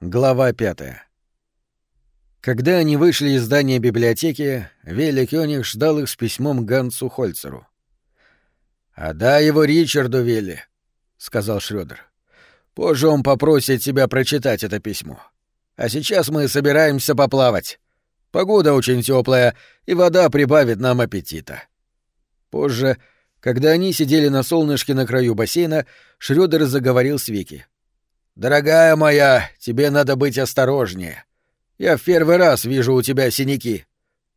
Глава пятая. Когда они вышли из здания библиотеки, Вилли Кёниг ждал их с письмом Гансу Хольцеру. «Отдай его Ричарду, Вилли», — сказал Шрёдер. «Позже он попросит тебя прочитать это письмо. А сейчас мы собираемся поплавать. Погода очень теплая, и вода прибавит нам аппетита». Позже, когда они сидели на солнышке на краю бассейна, Шрёдер заговорил с Вики. — «Дорогая моя, тебе надо быть осторожнее. Я в первый раз вижу у тебя синяки.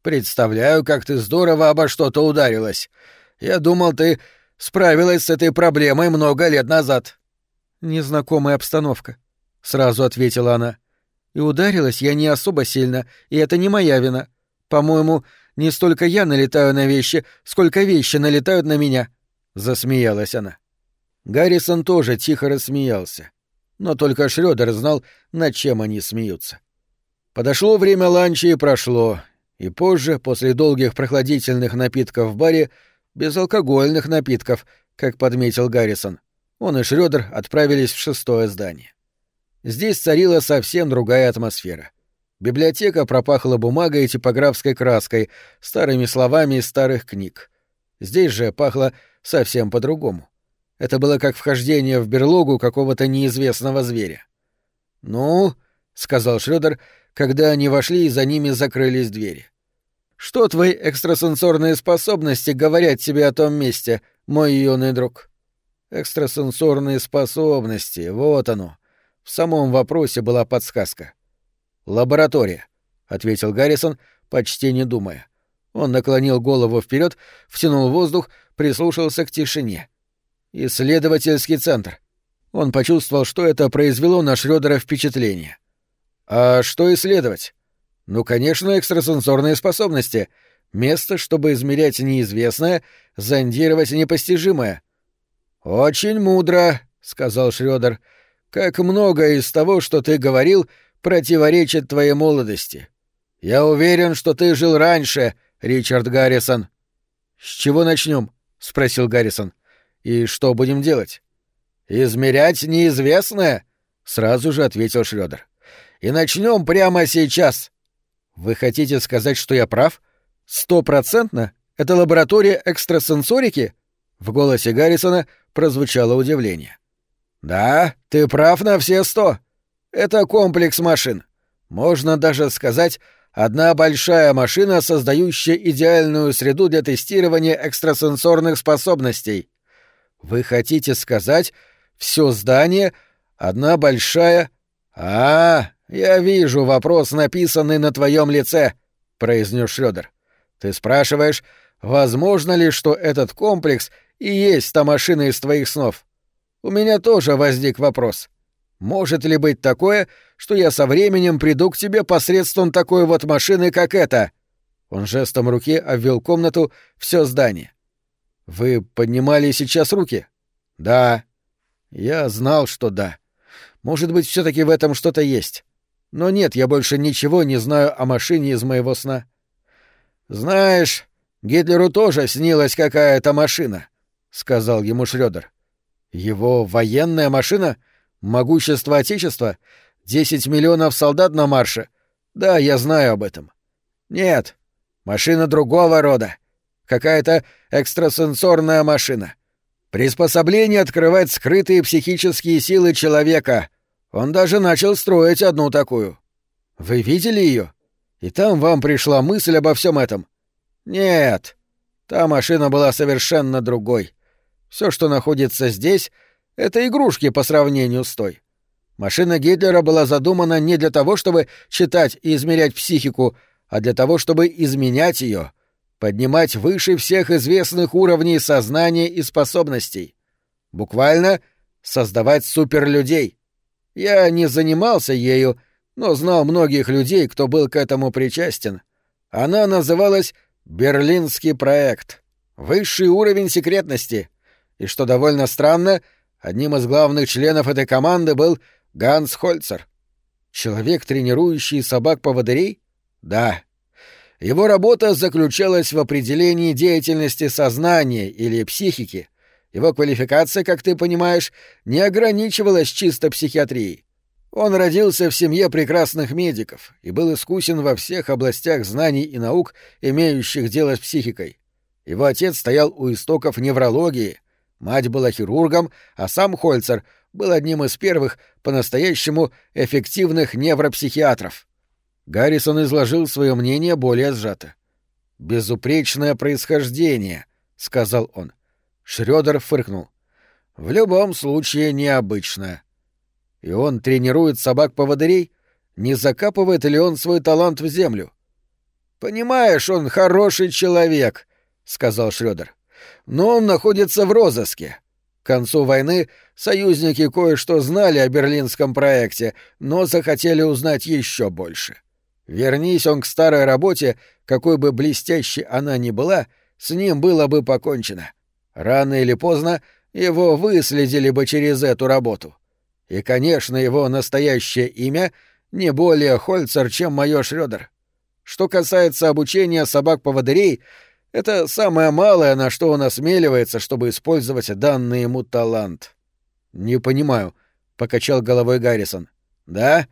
Представляю, как ты здорово обо что-то ударилась. Я думал, ты справилась с этой проблемой много лет назад». «Незнакомая обстановка», — сразу ответила она. «И ударилась я не особо сильно, и это не моя вина. По-моему, не столько я налетаю на вещи, сколько вещи налетают на меня», — засмеялась она. Гаррисон тоже тихо рассмеялся но только Шрёдер знал, над чем они смеются. Подошло время ланча и прошло, и позже, после долгих прохладительных напитков в баре, безалкогольных напитков, как подметил Гаррисон, он и Шрёдер отправились в шестое здание. Здесь царила совсем другая атмосфера. Библиотека пропахла бумагой и типографской краской, старыми словами из старых книг. Здесь же пахло совсем по-другому. Это было как вхождение в берлогу какого-то неизвестного зверя. «Ну», — сказал Шрёдер, когда они вошли и за ними закрылись двери. «Что твои экстрасенсорные способности говорят тебе о том месте, мой юный друг?» «Экстрасенсорные способности, вот оно». В самом вопросе была подсказка. «Лаборатория», — ответил Гаррисон, почти не думая. Он наклонил голову вперед, втянул воздух, прислушался к тишине. Исследовательский центр. Он почувствовал, что это произвело на Шрёдера впечатление. А что исследовать? Ну, конечно, экстрасенсорные способности. Место, чтобы измерять неизвестное, зондировать непостижимое. Очень мудро, сказал Шрёдер. Как много из того, что ты говорил, противоречит твоей молодости. Я уверен, что ты жил раньше, Ричард Гаррисон. С чего начнем? спросил Гаррисон. И что будем делать? Измерять неизвестное, сразу же ответил Шрёдер. И начнем прямо сейчас. Вы хотите сказать, что я прав? Стопроцентно? Это лаборатория экстрасенсорики? В голосе Гаррисона прозвучало удивление. Да, ты прав на все сто. Это комплекс машин. Можно даже сказать, одна большая машина, создающая идеальную среду для тестирования экстрасенсорных способностей. Вы хотите сказать, все здание — одна большая... А, я вижу вопрос, написанный на твоем лице, — произнес Шрёдер. Ты спрашиваешь, возможно ли, что этот комплекс и есть та машина из твоих снов? У меня тоже возник вопрос. Может ли быть такое, что я со временем приду к тебе посредством такой вот машины, как эта? Он жестом руки обвел комнату, все здание. Вы поднимали сейчас руки? Да. Я знал, что да. Может быть, все таки в этом что-то есть. Но нет, я больше ничего не знаю о машине из моего сна. Знаешь, Гитлеру тоже снилась какая-то машина, сказал ему Шрёдер. Его военная машина? Могущество Отечества? Десять миллионов солдат на марше? Да, я знаю об этом. Нет, машина другого рода какая-то экстрасенсорная машина. Приспособление открывать скрытые психические силы человека. Он даже начал строить одну такую. Вы видели ее? И там вам пришла мысль обо всем этом? Нет. Та машина была совершенно другой. Все, что находится здесь, это игрушки по сравнению с той. Машина Гитлера была задумана не для того, чтобы читать и измерять психику, а для того, чтобы изменять ее, поднимать выше всех известных уровней сознания и способностей. Буквально создавать суперлюдей. Я не занимался ею, но знал многих людей, кто был к этому причастен. Она называлась «Берлинский проект». Высший уровень секретности. И что довольно странно, одним из главных членов этой команды был Ганс Хольцер. Человек, тренирующий собак-поводырей? Да, его работа заключалась в определении деятельности сознания или психики. Его квалификация, как ты понимаешь, не ограничивалась чисто психиатрией. Он родился в семье прекрасных медиков и был искусен во всех областях знаний и наук, имеющих дело с психикой. Его отец стоял у истоков неврологии, мать была хирургом, а сам Хольцер был одним из первых по-настоящему эффективных невропсихиатров. Гаррисон изложил свое мнение более сжато. «Безупречное происхождение», — сказал он. Шрёдер фыркнул. «В любом случае необычное». И он тренирует собак-поводырей? Не закапывает ли он свой талант в землю? «Понимаешь, он хороший человек», — сказал Шрёдер. «Но он находится в розыске. К концу войны союзники кое-что знали о берлинском проекте, но захотели узнать еще больше. Вернись он к старой работе, какой бы блестящей она ни была, с ним было бы покончено. Рано или поздно его выследили бы через эту работу. И, конечно, его настоящее имя не более Хольцер, чем майор Шрёдер. Что касается обучения собак-поводырей, это самое малое, на что он осмеливается, чтобы использовать данный ему талант. «Не понимаю», — покачал головой Гаррисон. «Да?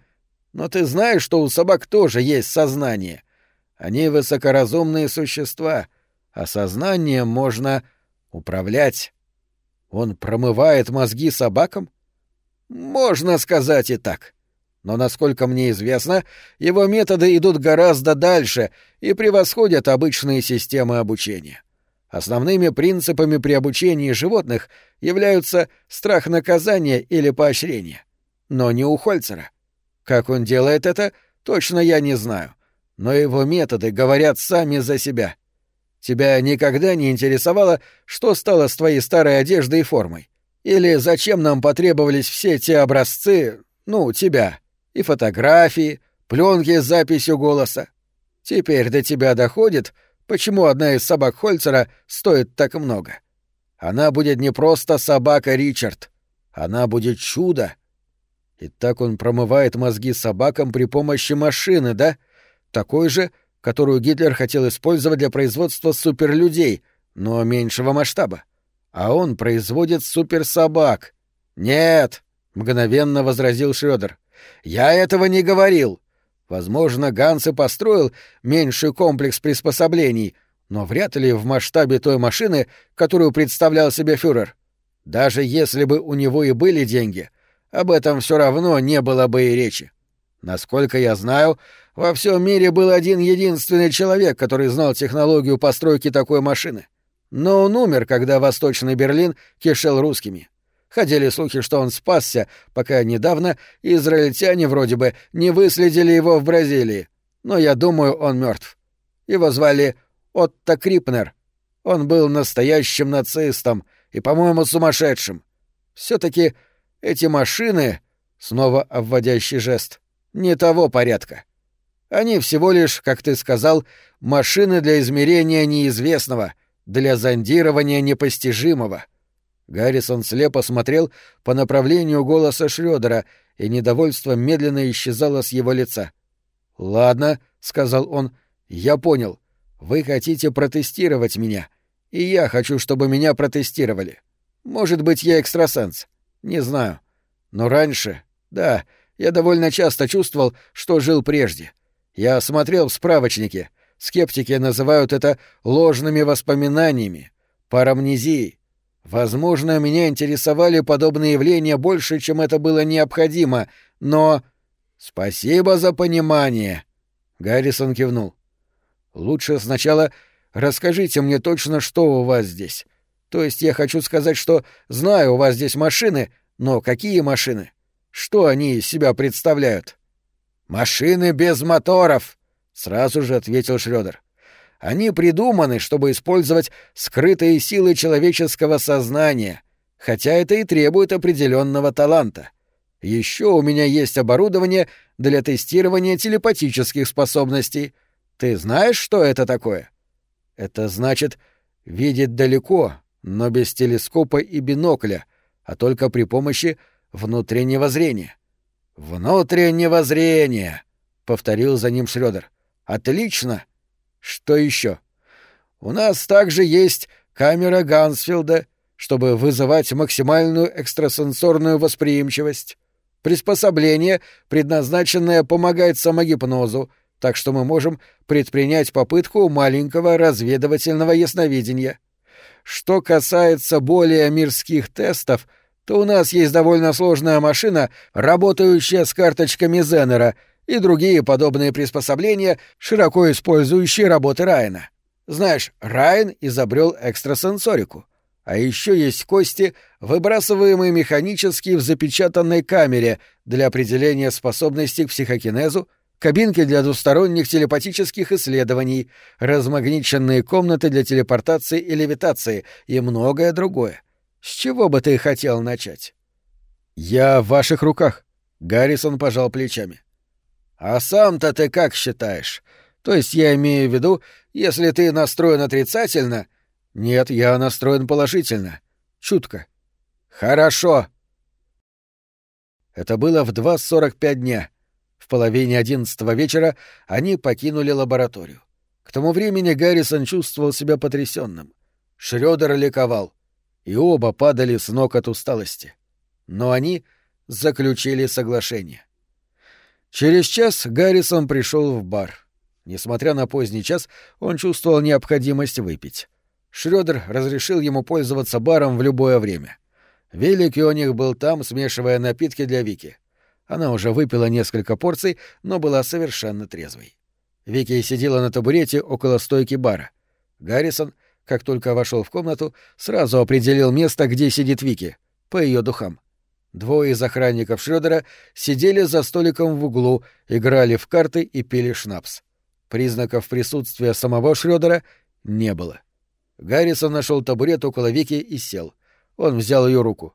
Но ты знаешь, что у собак тоже есть сознание. Они высокоразумные существа, а сознанием можно управлять. Он промывает мозги собакам? Можно сказать и так. Но, насколько мне известно, его методы идут гораздо дальше и превосходят обычные системы обучения. Основными принципами при обучении животных являются страх наказания или поощрения. Но не у Хольцера. Как он делает это, точно я не знаю. Но его методы говорят сами за себя. Тебя никогда не интересовало, что стало с твоей старой одеждой и формой? Или зачем нам потребовались все те образцы, ну, тебя, и фотографии, пленки с записью голоса? Теперь до тебя доходит, почему одна из собак Хольцера стоит так много. Она будет не просто собака Ричард, она будет чудо. И так он промывает мозги собакам при помощи машины, да? Такой же, которую Гитлер хотел использовать для производства суперлюдей, но меньшего масштаба а он производит суперсобак. Нет, мгновенно возразил Шрёдер. Я этого не говорил. Возможно, Ганс и построил меньший комплекс приспособлений, но вряд ли в масштабе той машины, которую представлял себе фюрер. Даже если бы у него и были деньги, об этом все равно не было бы и речи. Насколько я знаю, во всем мире был один единственный человек, который знал технологию постройки такой машины — но он умер, когда Восточный Берлин кишел русскими. Ходили слухи, что он спасся, пока недавно израильтяне вроде бы не выследили его в Бразилии. Но я думаю, он мертв. Его звали Отто Крипнер. Он был настоящим нацистом и, по-моему, сумасшедшим. Все-таки эти машины, снова обводящий жест, не того порядка. Они всего лишь, как ты сказал, машины для измерения неизвестного — для зондирования непостижимого. Гаррисон слепо смотрел по направлению голоса Шрёдера, и недовольство медленно исчезало с его лица. «Ладно», — сказал он, — «я понял. Вы хотите протестировать меня, и я хочу, чтобы меня протестировали. Может быть, я экстрасенс. Не знаю. Но раньше, да, я довольно часто чувствовал, что жил прежде. Я смотрел в справочнике — Скептики называют это ложными воспоминаниями, парамнезией. Возможно, меня интересовали подобные явления больше, чем это было необходимо, но... Спасибо за понимание. Гаррисон кивнул. Лучше сначала расскажите мне точно, что у вас здесь. То есть я хочу сказать, что знаю, у вас здесь машины, но какие машины? Что они из себя представляют? Машины без моторов, сразу же ответил Шрёдер. Они придуманы, чтобы использовать скрытые силы человеческого сознания, хотя это и требует определенного таланта. Еще у меня есть оборудование для тестирования телепатических способностей. Ты знаешь, что это такое? Это значит видеть далеко, но без телескопа и бинокля, а только при помощи внутреннего зрения. Внутреннего зрения, повторил за ним Шрёдер. Отлично. Что еще? У нас также есть камера Гансфилда, чтобы вызывать максимальную экстрасенсорную восприимчивость. Приспособление, предназначенное помогать самогипнозу, так что мы можем предпринять попытку маленького разведывательного ясновидения. Что касается более мирских тестов, то у нас есть довольно сложная машина, работающая с карточками Зеннера, и другие подобные приспособления, широко использующие работы Райана. Знаешь, Райан изобрел экстрасенсорику. А еще есть кости, выбрасываемые механически в запечатанной камере для определения способностей к психокинезу, кабинки для двусторонних телепатических исследований, размагниченные комнаты для телепортации и левитации и многое другое. С чего бы ты хотел начать? Я в ваших руках. Гаррисон пожал плечами. А сам-то ты как считаешь? То есть я имею в виду, если ты настроен отрицательно... Нет, я настроен положительно. Чутко. Хорошо. Это было в 2.45 дня. Половине одиннадцатого вечера они покинули лабораторию. К тому времени Гаррисон чувствовал себя потрясенным. Шрёдер ликовал, и оба падали с ног от усталости. Но они заключили соглашение. Через час Гаррисон пришел в бар. Несмотря на поздний час, он чувствовал необходимость выпить. Шрёдер разрешил ему пользоваться баром в любое время. Велик них был там, смешивая напитки для Вики. Она уже выпила несколько порций, но была совершенно трезвой. Вики сидела на табурете около стойки бара. Гаррисон, как только вошел в комнату, сразу определил место, где сидит Вики, по ее духам. Двое из охранников Шрёдера сидели за столиком в углу, играли в карты и пили шнапс. Признаков присутствия самого Шрёдера не было. Гаррисон нашел табурет около Вики и сел. Он взял ее руку.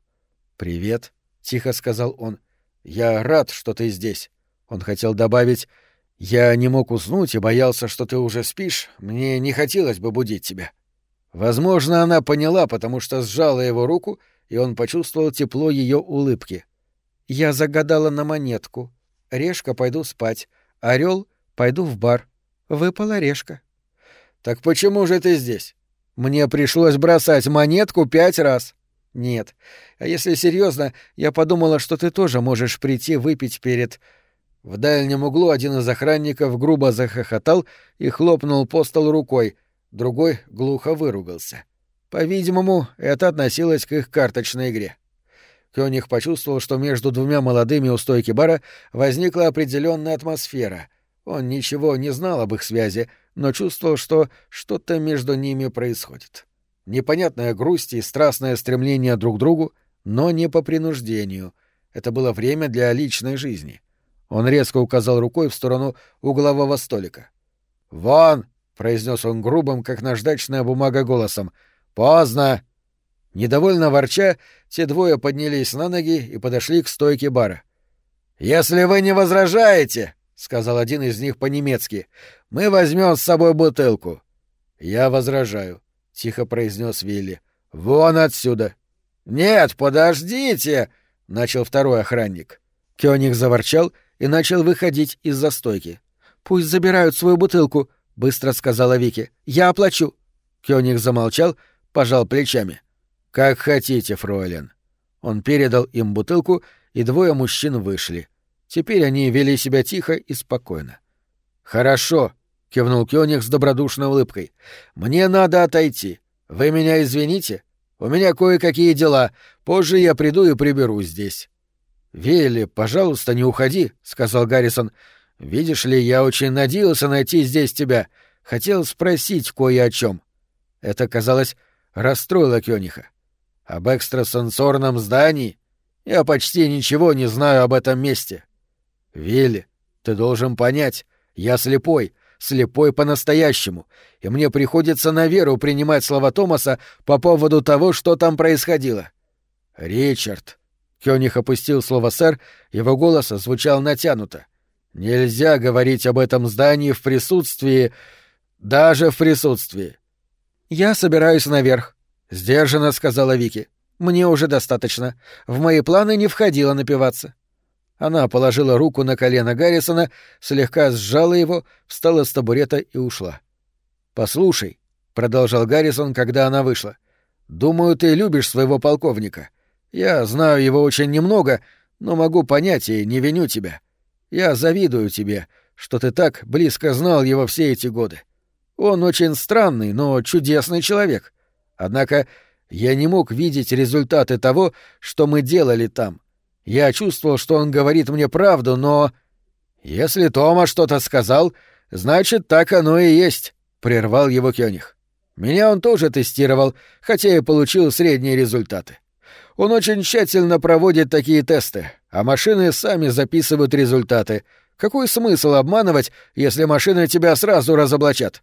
«Привет», — тихо сказал он. «Я рад, что ты здесь». Он хотел добавить «Я не мог уснуть и боялся, что ты уже спишь. Мне не хотелось бы будить тебя». Возможно, она поняла, потому что сжала его руку, и он почувствовал тепло ее улыбки. «Я загадала на монетку. Решка пойду спать. Орел пойду в бар. Выпала решка». «Так почему же ты здесь? Мне пришлось бросать монетку пять раз». «Нет. А если серьезно, я подумала, что ты тоже можешь прийти выпить перед...» В дальнем углу один из охранников грубо захохотал и хлопнул по столу рукой, другой глухо выругался. По-видимому, это относилось к их карточной игре. Кёниг почувствовал, что между двумя молодыми у стойки бара возникла определенная атмосфера. Он ничего не знал об их связи, но чувствовал, что что-то между ними происходит. Непонятная грусть и страстное стремление друг к другу, но не по принуждению. Это было время для личной жизни. Он резко указал рукой в сторону углового столика. «Вон!» — произнес он грубым, как наждачная бумага голосом. «Поздно!» Недовольно ворча, те двое поднялись на ноги и подошли к стойке бара. «Если вы не возражаете, — сказал один из них по-немецки, — мы возьмем с собой бутылку». «Я возражаю», — тихо произнес Вилли. «Вон отсюда!» «Нет, подождите!» — начал второй охранник. Кёник заворчал и начал выходить из застойки. «Пусть забирают свою бутылку», — быстро сказала Вики. «Я оплачу». Кёник замолчал, пожал плечами. «Как хотите, фройлен». Он передал им бутылку, и двое мужчин вышли. Теперь они вели себя тихо и спокойно. «Хорошо», кивнул Кёниг с добродушной улыбкой. Мне надо отойти. Вы меня извините? У меня кое-какие дела. Позже я приду и приберу здесь. Вилли, пожалуйста, не уходи, сказал Гаррисон. Видишь ли, я очень надеялся найти здесь тебя. Хотел спросить кое о чем. Это, казалось, расстроило Кёниха. Об экстрасенсорном здании? Я почти ничего не знаю об этом месте. Вилли, ты должен понять, я слепой, слепой по-настоящему, и мне приходится на веру принимать слова Томаса по поводу того, что там происходило. «Ричард», — Кёниг опустил слово «сэр», его голос звучал натянуто. «Нельзя говорить об этом здании в присутствии... даже в присутствии». «Я собираюсь наверх», — сдержанно сказала Вики. «Мне уже достаточно. В мои планы не входило напиваться». Она положила руку на колено Гаррисона, слегка сжала его, встала с табурета и ушла. «Послушай», — продолжал Гаррисон, когда она вышла, — «думаю, ты любишь своего полковника. Я знаю его очень немного, но могу понять и не виню тебя. Я завидую тебе, что ты так близко знал его все эти годы. Он очень странный, но чудесный человек. Однако я не мог видеть результаты того, что мы делали там. Я чувствовал, что он говорит мне правду, но... Если Тома что-то сказал, значит, так оно и есть, — прервал его Кёниг. Меня он тоже тестировал, хотя и получил средние результаты. Он очень тщательно проводит такие тесты, а машины сами записывают результаты. Какой смысл обманывать, если машины тебя сразу разоблачат?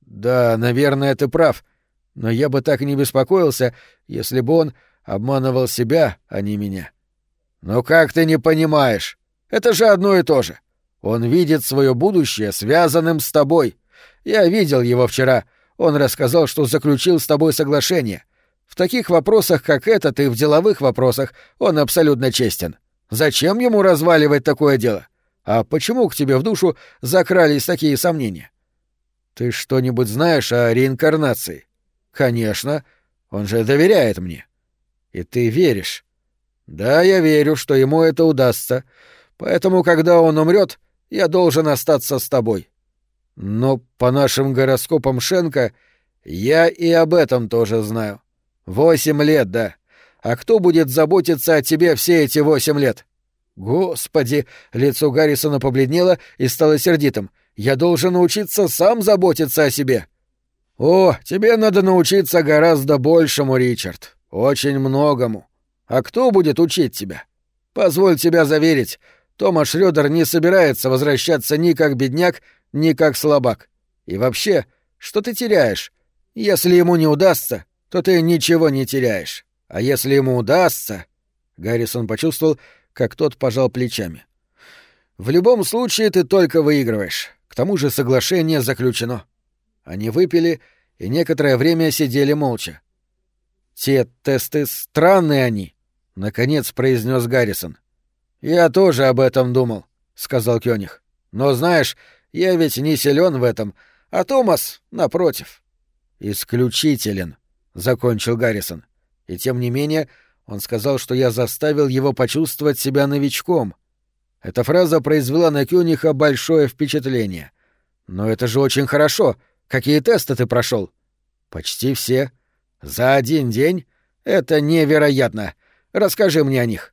Да, наверное, ты прав, но я бы так не беспокоился, если бы он обманывал себя, а не меня. Но как ты не понимаешь? Это же одно и то же. Он видит свое будущее связанным с тобой. Я видел его вчера. Он рассказал, что заключил с тобой соглашение. В таких вопросах, как этот, и в деловых вопросах он абсолютно честен. Зачем ему разваливать такое дело? А почему к тебе в душу закрались такие сомнения? Ты что-нибудь знаешь о реинкарнации? Конечно. Он же доверяет мне. И ты веришь. Да, я верю, что ему это удастся. Поэтому, когда он умрет, я должен остаться с тобой. Но по нашим гороскопам Шенка я и об этом тоже знаю. Восемь лет, да. А кто будет заботиться о тебе все эти восемь лет? Господи, лицо Гаррисона побледнело и стало сердитым. Я должен научиться сам заботиться о себе. О, тебе надо научиться гораздо большему, Ричард. Очень многому. А кто будет учить тебя? Позволь тебя заверить, Тома Шрёдер не собирается возвращаться ни как бедняк, ни как слабак. И вообще, что ты теряешь? Если ему не удастся, то ты ничего не теряешь. А если ему удастся... Гаррисон почувствовал, как тот пожал плечами. В любом случае ты только выигрываешь. К тому же соглашение заключено. Они выпили и некоторое время сидели молча. Те тесты странные они, наконец произнес Гаррисон. Я тоже об этом думал, сказал Кёниг. Но знаешь, я ведь не силен в этом, а Томас, напротив, исключителен, закончил Гаррисон. И тем не менее, он сказал, что я заставил его почувствовать себя новичком. Эта фраза произвела на Кёниха большое впечатление. Но это же очень хорошо. Какие тесты ты прошел? Почти все. За один день? Это невероятно. Расскажи мне о них.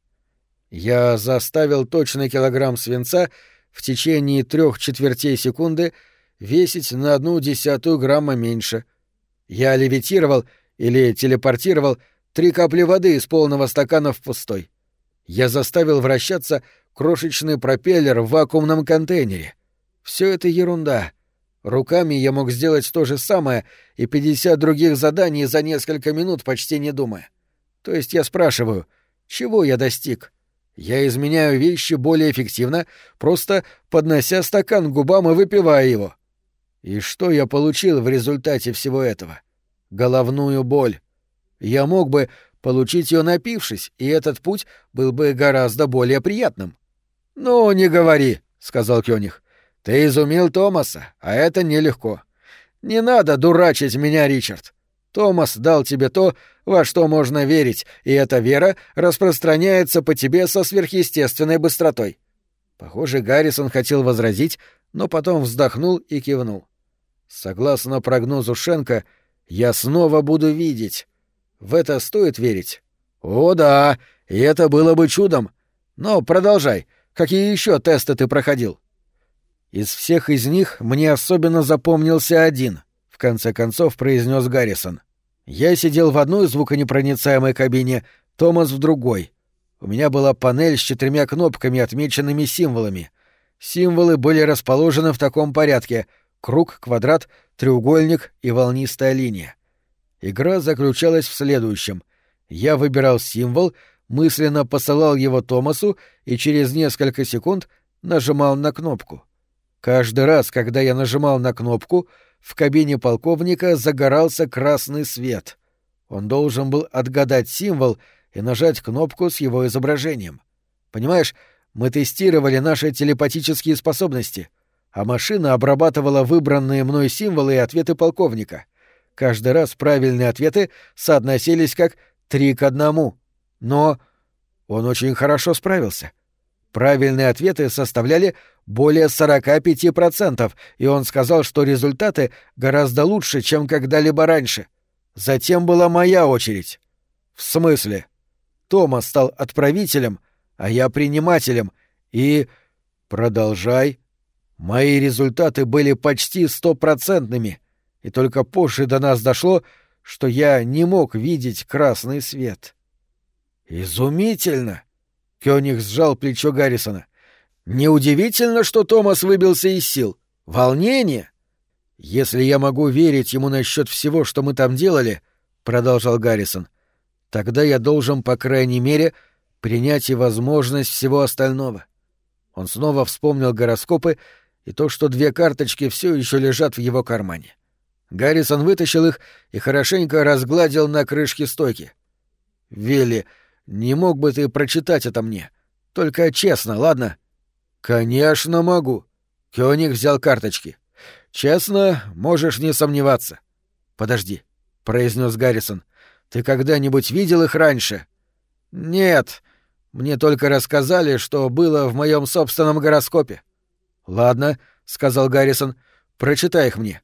Я заставил точный килограмм свинца в течение трех четвертей секунды весить на одну десятую грамма меньше. Я левитировал или телепортировал три капли воды из полного стакана в пустой. Я заставил вращаться крошечный пропеллер в вакуумном контейнере. Все это ерунда. Руками я мог сделать то же самое и 50 других заданий за несколько минут, почти не думая. То есть я спрашиваю, чего я достиг? Я изменяю вещи более эффективно, просто поднося стакан к губам и выпивая его. И что я получил в результате всего этого? Головную боль. Я мог бы получить ее напившись, и этот путь был бы гораздо более приятным. «Ну, не говори», — сказал Кёниг. «Ты изумил Томаса, а это нелегко. Не надо дурачить меня, Ричард. Томас дал тебе то, во что можно верить, и эта вера распространяется по тебе со сверхъестественной быстротой. Похоже, Гаррисон хотел возразить, но потом вздохнул и кивнул. Согласно прогнозу Шенка, я снова буду видеть. В это стоит верить? О, да, и это было бы чудом. Но продолжай. Какие еще тесты ты проходил? Из всех из них мне особенно запомнился один, в конце концов произнес Гаррисон. Я сидел в одной звуконепроницаемой кабине, Томас в другой. У меня была панель с четырьмя кнопками, отмеченными символами. Символы были расположены в таком порядке — круг, квадрат, треугольник и волнистая линия. Игра заключалась в следующем. Я выбирал символ, мысленно посылал его Томасу и через несколько секунд нажимал на кнопку. Каждый раз, когда я нажимал на кнопку — в кабине полковника загорался красный свет. Он должен был отгадать символ и нажать кнопку с его изображением. Понимаешь, мы тестировали наши телепатические способности, а машина обрабатывала выбранные мной символы и ответы полковника. Каждый раз правильные ответы соотносились как три к одному. Но... Он очень хорошо справился. Правильные ответы составляли более 45%, и он сказал, что результаты гораздо лучше, чем когда-либо раньше. Затем была моя очередь. В смысле? Томас стал отправителем, а я принимателем, и... Продолжай. Мои результаты были почти стопроцентными, и только позже до нас дошло, что я не мог видеть красный свет. Изумительно! Кёниг сжал плечо Гаррисона. Неудивительно, что Томас выбился из сил. Волнение? Если я могу верить ему насчет всего, что мы там делали, продолжал Гаррисон, тогда я должен, по крайней мере, принять и возможность всего остального. Он снова вспомнил гороскопы и то, что две карточки все еще лежат в его кармане. Гаррисон вытащил их и хорошенько разгладил на крышке стойки. «Вилли, не мог бы ты прочитать это мне? Только честно, ладно?» «Конечно могу». Кёник взял карточки. «Честно, можешь не сомневаться». «Подожди», — произнес Гаррисон. «Ты когда-нибудь видел их раньше?» «Нет. Мне только рассказали, что было в моем собственном гороскопе». «Ладно», — сказал Гаррисон. «Прочитай их мне».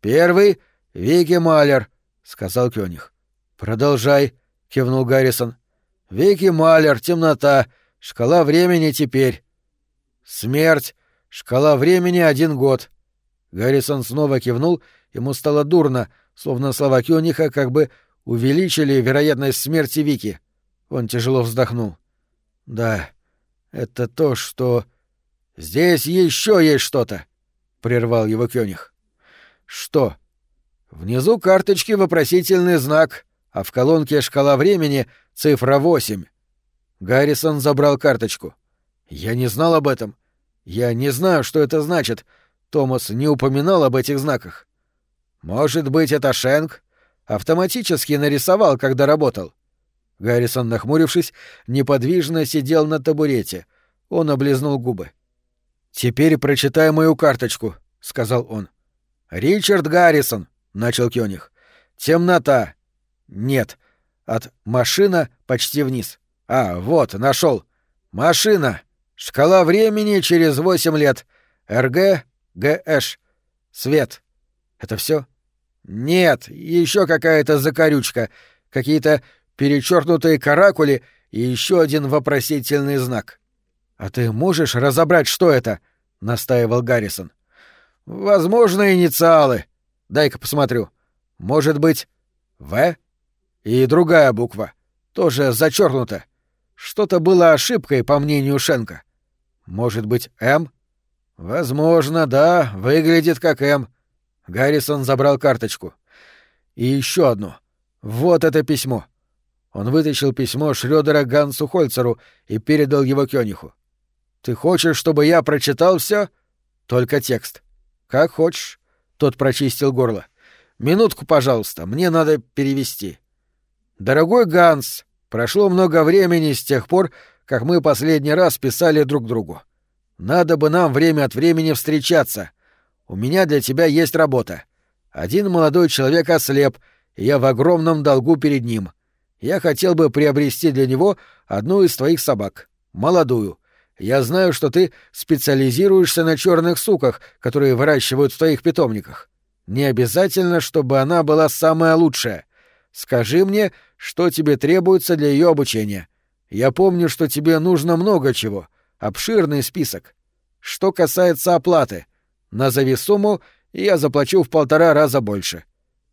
«Первый — Вики Малер», — сказал Кёниг. «Продолжай», — кивнул Гаррисон. «Вики Малер, темнота, шкала времени теперь». «Смерть, шкала времени один год». Гаррисон снова кивнул, ему стало дурно, словно слова Кёниха как бы увеличили вероятность смерти Вики. Он тяжело вздохнул. «Да, это то, что...» «Здесь еще есть что-то», — прервал его Кёниг. Что? Внизу карточки вопросительный знак, а в колонке шкала времени цифра 8. Гаррисон забрал карточку. Я не знал об этом. Я не знаю, что это значит. Томас не упоминал об этих знаках. Может быть, это Шенк? Автоматически нарисовал, когда работал. Гаррисон, нахмурившись, неподвижно сидел на табурете. Он облизнул губы. «Теперь прочитай мою карточку», — сказал он. «Ричард Гаррисон», — начал Кёниг. «Темнота». «Нет. От машина почти вниз. А, вот, нашел. Машина. Шкала времени через восемь лет. РГ, ГЭш. Свет. Это все? Нет, еще какая-то закорючка, какие-то перечеркнутые каракули и еще один вопросительный знак. А ты можешь разобрать, что это? настаивал Гаррисон. Возможно, инициалы. Дай-ка посмотрю. Может быть, В? И другая буква. Тоже зачеркнута. Что-то было ошибкой, по мнению Шенка. Может быть, М? Возможно, да, выглядит как М. Гаррисон забрал карточку. И еще одну. Вот это письмо. Он вытащил письмо Шрёдера Гансу Хольцеру и передал его Кёниху. Ты хочешь, чтобы я прочитал все? Только текст. «Как хочешь». Тот прочистил горло. «Минутку, пожалуйста, мне надо перевести». «Дорогой Ганс, прошло много времени с тех пор, как мы последний раз писали друг другу. Надо бы нам время от времени встречаться. У меня для тебя есть работа. Один молодой человек ослеп, и я в огромном долгу перед ним. Я хотел бы приобрести для него одну из твоих собак. Молодую. Я знаю, что ты специализируешься на черных суках, которые выращивают в твоих питомниках. Не обязательно, чтобы она была самая лучшая. Скажи мне, что тебе требуется для ее обучения. Я помню, что тебе нужно много чего. Обширный список. Что касается оплаты, назови сумму, и я заплачу в полтора раза больше.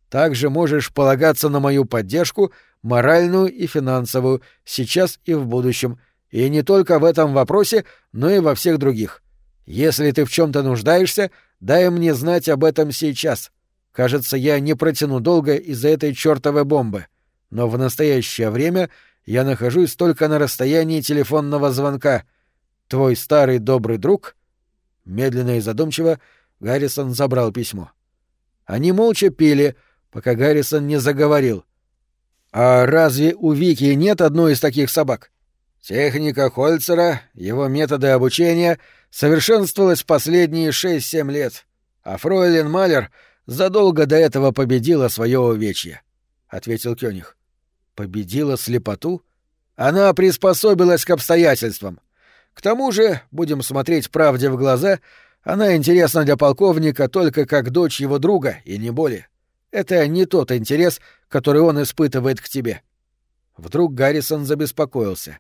Также можешь полагаться на мою поддержку, моральную и финансовую, сейчас и в будущем, и не только в этом вопросе, но и во всех других. Если ты в чем-то нуждаешься, дай мне знать об этом сейчас. Кажется, я не протяну долго из-за этой чертовой бомбы. Но в настоящее время я нахожусь только на расстоянии телефонного звонка. Твой старый добрый друг...» Медленно и задумчиво Гаррисон забрал письмо. Они молча пили, пока Гаррисон не заговорил. «А разве у Вики нет одной из таких собак?» Техника Хольцера, его методы обучения совершенствовалась последние 6-7 лет, а Фройлен Малер задолго до этого победила свое увечье, — ответил Кёниг. Победила слепоту? Она приспособилась к обстоятельствам. К тому же, будем смотреть правде в глаза, она интересна для полковника только как дочь его друга, и не более. Это не тот интерес, который он испытывает к тебе. Вдруг Гаррисон забеспокоился.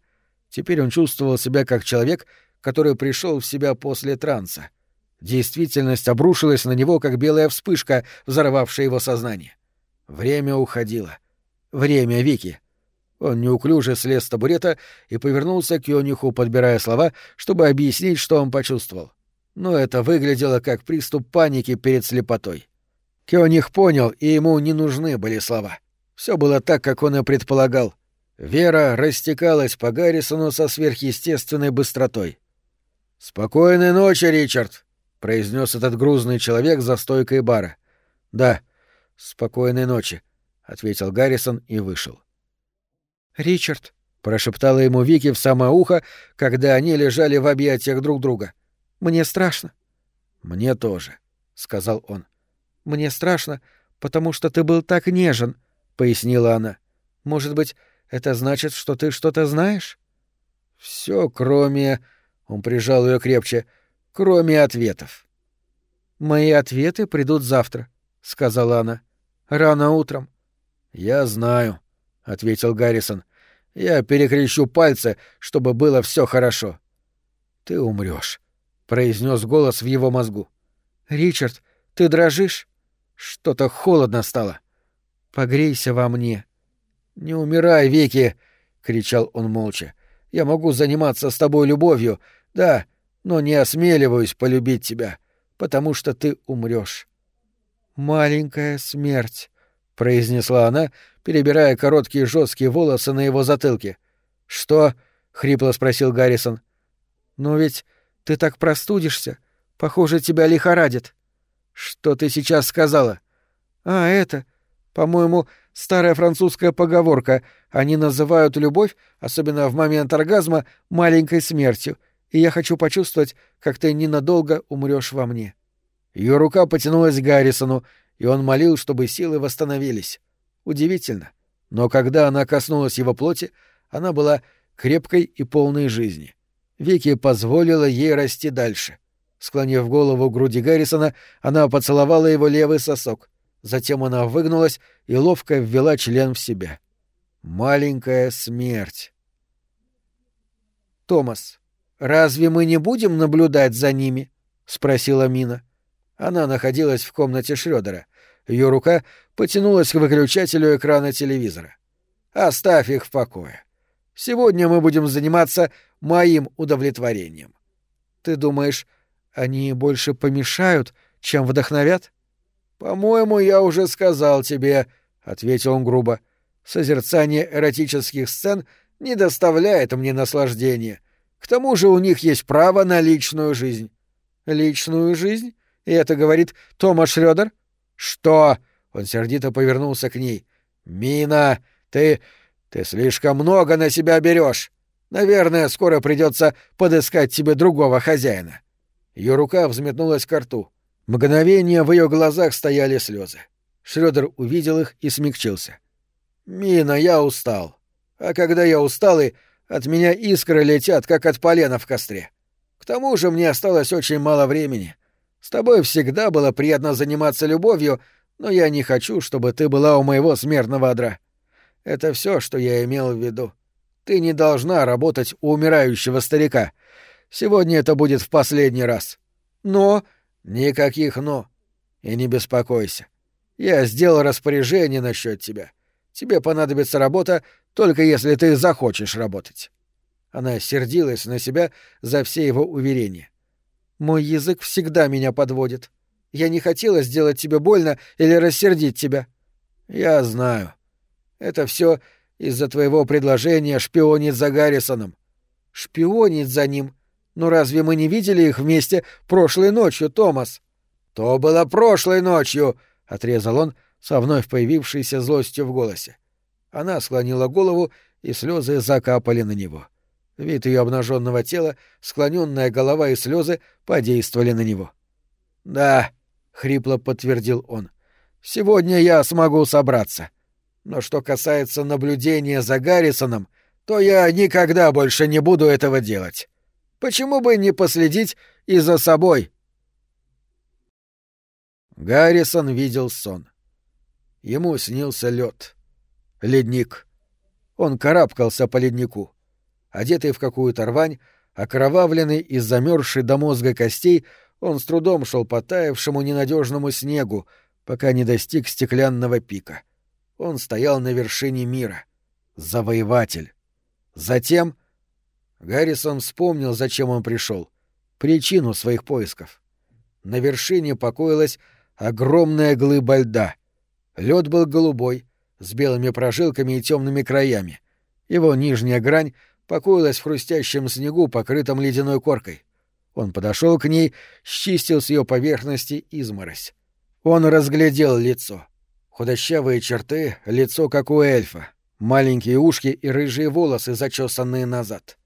Теперь он чувствовал себя как человек, который пришел в себя после транса. Действительность обрушилась на него, как белая вспышка, взорвавшая его сознание. Время уходило. Время Вики. Он неуклюже слез с табурета и повернулся к Йониху, подбирая слова, чтобы объяснить, что он почувствовал. Но это выглядело как приступ паники перед слепотой. Кёних понял, и ему не нужны были слова. Все было так, как он и предполагал. Вера растекалась по Гаррисону со сверхъестественной быстротой. «Спокойной ночи, Ричард!» — произнес этот грузный человек за стойкой бара. «Да, спокойной ночи», — ответил Гаррисон и вышел. «Ричард», — прошептала ему Вики в самое ухо, когда они лежали в объятиях друг друга. «Мне страшно». «Мне тоже», — сказал он. «Мне страшно, потому что ты был так нежен», — пояснила она. «Может быть, это значит, что ты что-то знаешь?» Все, кроме...» — он прижал ее крепче — кроме ответов. «Мои ответы придут завтра», — сказала она. «Рано утром». «Я знаю», — ответил Гаррисон. «Я перекрещу пальцы, чтобы было все хорошо». «Ты умрешь, произнес голос в его мозгу. «Ричард, ты дрожишь?» «Что-то холодно стало». «Погрейся во мне». «Не умирай, Вики!» — кричал он молча. «Я могу заниматься с тобой любовью. Да, но не осмеливаюсь полюбить тебя, потому что ты умрешь. Маленькая смерть, произнесла она, перебирая короткие жесткие волосы на его затылке. Что? хрипло спросил Гаррисон. Но ведь ты так простудишься. Похоже, тебя лихорадит. Что ты сейчас сказала? А, это, по-моему, старая французская поговорка. Они называют любовь, особенно в момент оргазма, маленькой смертью и я хочу почувствовать, как ты ненадолго умрешь во мне». Ее рука потянулась к Гаррисону, и он молил, чтобы силы восстановились. Удивительно. Но когда она коснулась его плоти, она была крепкой и полной жизни. Вики позволила ей расти дальше. Склонив голову к груди Гаррисона, она поцеловала его левый сосок. Затем она выгнулась и ловко ввела член в себя. Маленькая смерть. Томас. «Разве мы не будем наблюдать за ними?» — спросила Мина. Она находилась в комнате Шрёдера. Ее рука потянулась к выключателю экрана телевизора. «Оставь их в покое. Сегодня мы будем заниматься моим удовлетворением». «Ты думаешь, они больше помешают, чем вдохновят?» «По-моему, я уже сказал тебе», — ответил он грубо. «Созерцание эротических сцен не доставляет мне наслаждения» К тому же у них есть право на личную жизнь. Личную жизнь? И это говорит Тома Шрёдер? Что? Он сердито повернулся к ней. Мина, ты... ты слишком много на себя берешь. Наверное, скоро придется подыскать тебе другого хозяина. Ее рука взметнулась к рту. Мгновение в ее глазах стояли слезы. Шрёдер увидел их и смягчился. «Мина, я устал. А когда я усталый, от меня искры летят, как от полена в костре. К тому же мне осталось очень мало времени. С тобой всегда было приятно заниматься любовью, но я не хочу, чтобы ты была у моего смертного одра. Это все, что я имел в виду. Ты не должна работать у умирающего старика. Сегодня это будет в последний раз. Но... Никаких «но». И не беспокойся. Я сделал распоряжение насчет тебя. Тебе понадобится работа только если ты захочешь работать. Она сердилась на себя за все его уверения. Мой язык всегда меня подводит. Я не хотела сделать тебе больно или рассердить тебя. Я знаю. Это все из-за твоего предложения шпионить за Гаррисоном. Шпионить за ним? Ну разве мы не видели их вместе прошлой ночью, Томас? То было прошлой ночью, отрезал он со вновь появившейся злостью в голосе. Она склонила голову, и слезы закапали на него. Вид ее обнаженного тела, склоненная голова и слезы подействовали на него. Да, хрипло подтвердил он. Сегодня я смогу собраться. Но что касается наблюдения за Гаррисоном, то я никогда больше не буду этого делать. Почему бы не последить и за собой? Гаррисон видел сон. Ему снился лед, ледник. Он карабкался по леднику. Одетый в какую-то рвань, окровавленный и замерзший до мозга костей, он с трудом шел по таявшему ненадежному снегу, пока не достиг стеклянного пика. Он стоял на вершине мира. Завоеватель. Затем Гаррисон вспомнил, зачем он пришел, причину своих поисков. На вершине покоилась огромная глыба льда. Лед был голубой, с белыми прожилками и темными краями. Его нижняя грань покоилась в хрустящем снегу, покрытом ледяной коркой. Он подошел к ней, счистил с ее поверхности изморозь. Он разглядел лицо. Худощавые черты, лицо как у эльфа, маленькие ушки и рыжие волосы, зачесанные назад.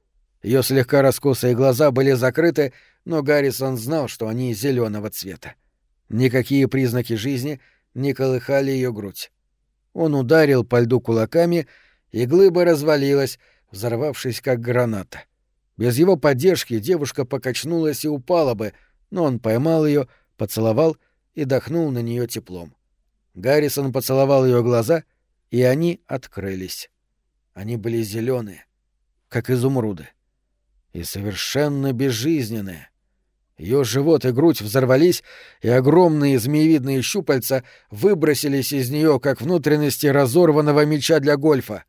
Ее слегка раскосые глаза были закрыты, но Гаррисон знал, что они зеленого цвета. Никакие признаки жизни не колыхали ее грудь. Он ударил по льду кулаками, и глыба развалилась, взорвавшись как граната. Без его поддержки девушка покачнулась и упала бы, но он поймал ее, поцеловал и дохнул на нее теплом. Гаррисон поцеловал ее глаза, и они открылись. Они были зеленые, как изумруды, и совершенно безжизненные. Ее живот и грудь взорвались, и огромные змеевидные щупальца выбросились из нее, как внутренности разорванного меча для гольфа.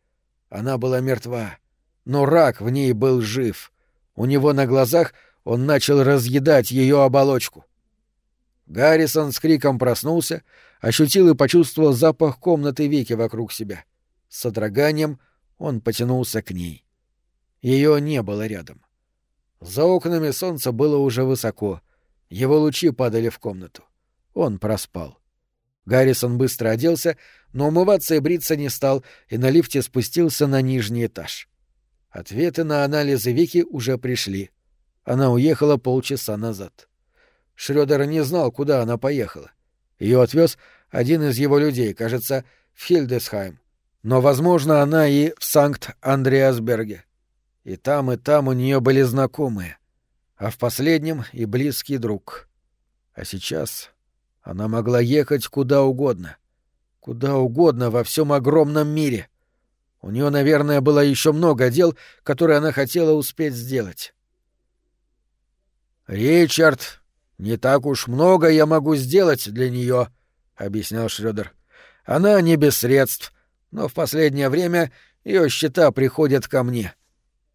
Она была мертва, но рак в ней был жив. У него на глазах он начал разъедать ее оболочку. Гаррисон с криком проснулся, ощутил и почувствовал запах комнаты Вики вокруг себя. С содроганием он потянулся к ней. Ее не было рядом. За окнами солнце было уже высоко, его лучи падали в комнату. Он проспал. Гаррисон быстро оделся, но умываться и бриться не стал и на лифте спустился на нижний этаж. Ответы на анализы Вики уже пришли. Она уехала полчаса назад. Шрёдер не знал, куда она поехала. Ее отвез один из его людей, кажется, в Хильдесхайм. Но, возможно, она и в Санкт-Андреасберге. И там, и там у нее были знакомые. А в последнем и близкий друг. А сейчас она могла ехать куда угодно. Куда угодно во всем огромном мире. У нее, наверное, было еще много дел, которые она хотела успеть сделать. «Ричард «Не так уж много я могу сделать для нее», — объяснял Шрёдер. «Она не без средств, но в последнее время ее счета приходят ко мне.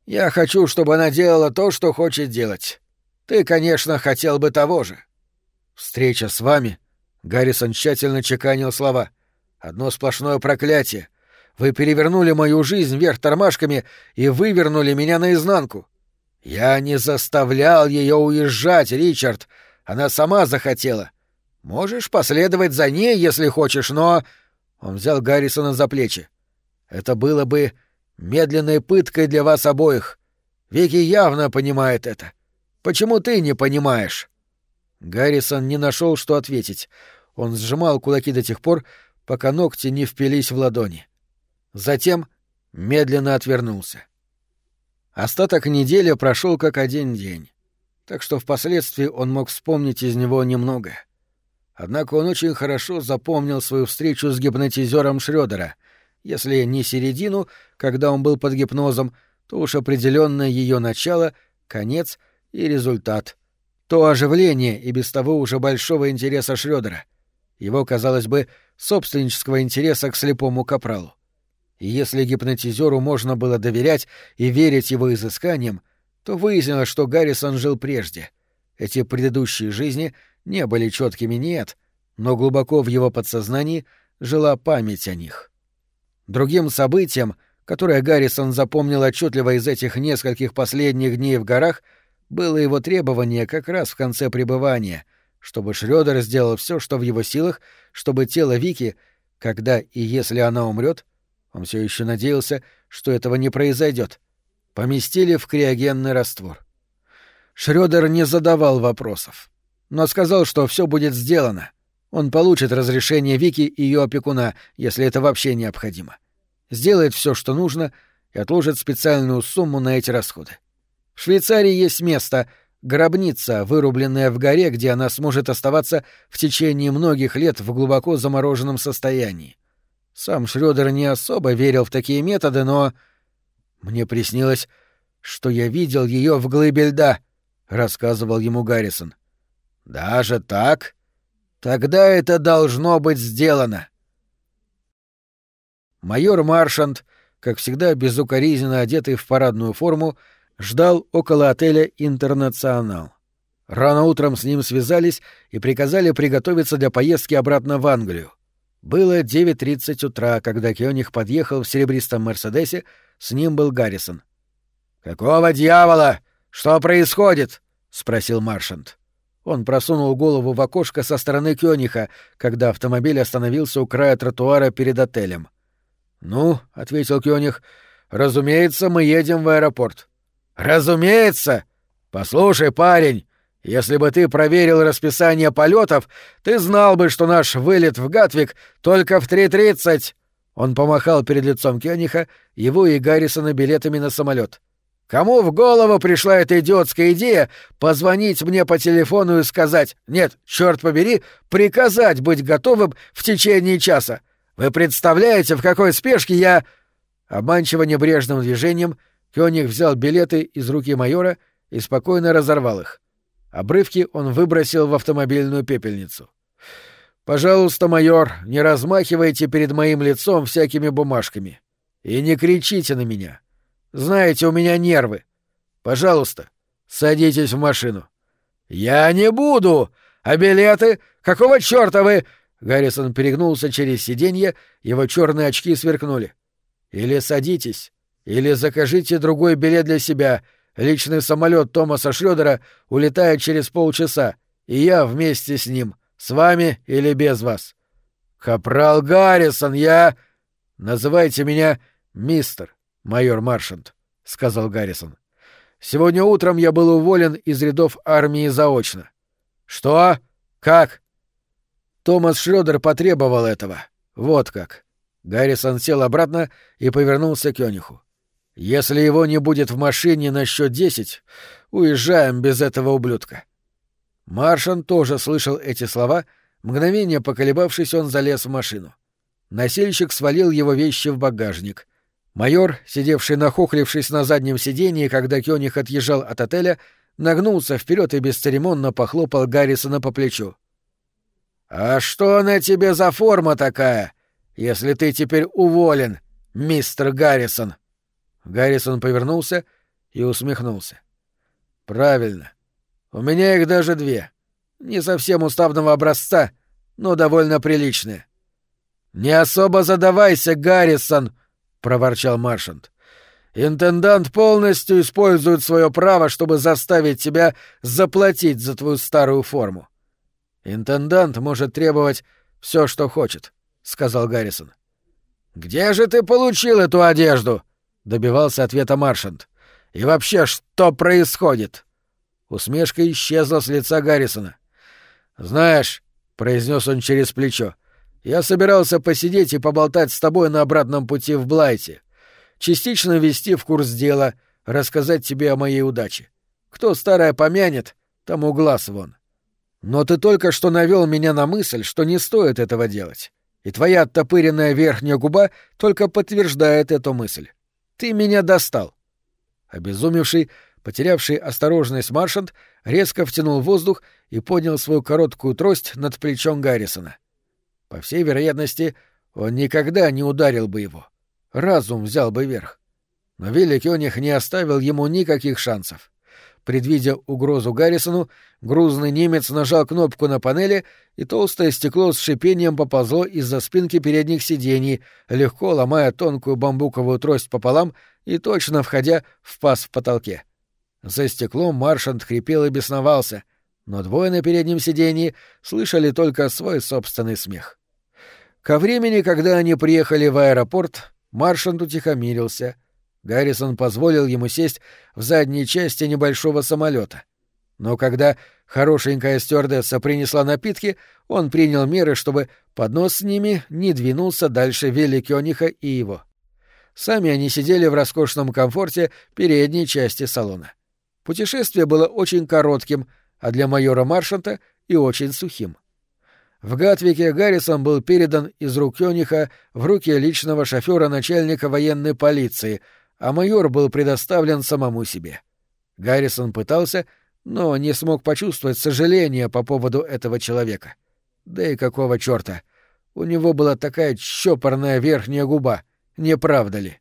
Я хочу, чтобы она делала то, что хочет делать. Ты, конечно, хотел бы того же». «Встреча с вами?» — Гаррисон тщательно чеканил слова. «Одно сплошное проклятие. Вы перевернули мою жизнь вверх тормашками и вывернули меня наизнанку. Я не заставлял ее уезжать, Ричард, она сама захотела. Можешь последовать за ней, если хочешь, но...» Он взял Гаррисона за плечи. «Это было бы медленной пыткой для вас обоих. Вики явно понимает это. Почему ты не понимаешь?» Гаррисон не нашел, что ответить. Он сжимал кулаки до тех пор, пока ногти не впились в ладони. Затем медленно отвернулся. Остаток недели прошел как один день так что впоследствии он мог вспомнить из него немного. Однако он очень хорошо запомнил свою встречу с гипнотизером Шрёдера. Если не середину, когда он был под гипнозом, то уж определенно ее начало, конец и результат. То оживление и без того уже большого интереса Шрёдера. Его, казалось бы, собственнического интереса к слепому капралу. И если гипнотизеру можно было доверять и верить его изысканиям, то выяснилось, что Гаррисон жил прежде. Эти предыдущие жизни не были четкими, нет, но глубоко в его подсознании жила память о них. Другим событием, которое Гаррисон запомнил отчетливо из этих нескольких последних дней в горах, было его требование как раз в конце пребывания, чтобы Шрёдер сделал все, что в его силах, чтобы тело Вики, когда и если она умрет, он все еще надеялся, что этого не произойдет, поместили в криогенный раствор. Шрёдер не задавал вопросов, но сказал, что все будет сделано. Он получит разрешение Вики и ее опекуна, если это вообще необходимо. Сделает все, что нужно, и отложит специальную сумму на эти расходы. В Швейцарии есть место — гробница, вырубленная в горе, где она сможет оставаться в течение многих лет в глубоко замороженном состоянии. Сам Шрёдер не особо верил в такие методы, но... Мне приснилось, что я видел ее в глыбе льда, — рассказывал ему Гаррисон. Даже так? Тогда это должно быть сделано. Майор Маршант, как всегда безукоризненно одетый в парадную форму, ждал около отеля «Интернационал». Рано утром с ним связались и приказали приготовиться для поездки обратно в Англию. Было 9.30 утра, когда Кёниг подъехал в серебристом «Мерседесе», с ним был Гаррисон. «Какого дьявола? Что происходит?» — спросил Маршант. Он просунул голову в окошко со стороны Кёниха, когда автомобиль остановился у края тротуара перед отелем. «Ну», — ответил Кёниг, — «разумеется, мы едем в аэропорт». «Разумеется! Послушай, парень, если бы ты проверил расписание полетов, ты знал бы, что наш вылет в Гатвик только в 3.30. Он помахал перед лицом Кёниха его и Гаррисона билетами на самолет. Кому в голову пришла эта идиотская идея позвонить мне по телефону и сказать «Нет, черт побери, приказать быть готовым в течение часа»? Вы представляете, в какой спешке я...» Обманчиво небрежным движением Кёниг взял билеты из руки майора и спокойно разорвал их. Обрывки он выбросил в автомобильную пепельницу. «Пожалуйста, майор, не размахивайте перед моим лицом всякими бумажками. И не кричите на меня. Знаете, у меня нервы. Пожалуйста, садитесь в машину». «Я не буду! А билеты? Какого чёрта вы...» Гаррисон перегнулся через сиденье, его черные очки сверкнули. «Или садитесь, или закажите другой билет для себя, Личный самолет Томаса Шрёдера улетает через полчаса, и я вместе с ним, с вами или без вас. Капрал Гаррисон, я... Называйте меня мистер, майор Маршант, — сказал Гаррисон. Сегодня утром я был уволен из рядов армии заочно. Что? Как? Томас Шрёдер потребовал этого. Вот как. Гаррисон сел обратно и повернулся к Ёниху. Если его не будет в машине на счет десять, уезжаем без этого ублюдка. Маршан тоже слышал эти слова, мгновение поколебавшись, он залез в машину. Носильщик свалил его вещи в багажник. Майор, сидевший нахохлившись на заднем сиденье, когда Кёниг отъезжал от отеля, нагнулся вперед и бесцеремонно похлопал Гаррисона по плечу. «А что на тебе за форма такая, если ты теперь уволен, мистер Гаррисон?» Гаррисон повернулся и усмехнулся. «Правильно. У меня их даже две. Не совсем уставного образца, но довольно приличные». «Не особо задавайся, Гаррисон!» — проворчал Маршант. «Интендант полностью использует свое право, чтобы заставить тебя заплатить за твою старую форму. Интендант может требовать все, что хочет», — сказал Гаррисон. «Где же ты получил эту одежду?» Добивался ответа Маршант. И вообще, что происходит? Усмешка исчезла с лица Гаррисона. Знаешь, произнес он через плечо, я собирался посидеть и поболтать с тобой на обратном пути в Блайте. Частично ввести в курс дела, рассказать тебе о моей удаче. Кто старое помянет, тому глаз вон. Но ты только что навел меня на мысль, что не стоит этого делать. И твоя оттопыренная верхняя губа только подтверждает эту мысль. Ты меня достал. Обезумевший, потерявший осторожность маршант, резко втянул воздух и поднял свою короткую трость над плечом Гаррисона. По всей вероятности, он никогда не ударил бы его. Разум взял бы верх. Но Великий Оних не оставил ему никаких шансов. Предвидя угрозу Гаррисону, грузный немец нажал кнопку на панели, и толстое стекло с шипением поползло из-за спинки передних сидений, легко ломая тонкую бамбуковую трость пополам и точно входя в паз в потолке. За стеклом маршант хрипел и бесновался, но двое на переднем сидении слышали только свой собственный смех. Ко времени, когда они приехали в аэропорт, маршант утихомирился — Гаррисон позволил ему сесть в задней части небольшого самолета. Но когда хорошенькая стюардесса принесла напитки, он принял меры, чтобы поднос с ними не двинулся дальше Вилли Кёниха и его. Сами они сидели в роскошном комфорте передней части салона. Путешествие было очень коротким, а для майора Маршанта и очень сухим. В Гатвике Гаррисон был передан из рук Кёниха в руки личного шофера начальника военной полиции, а майор был предоставлен самому себе. Гаррисон пытался, но не смог почувствовать сожаления по поводу этого человека. Да и какого чёрта? У него была такая чопорная верхняя губа, не правда ли?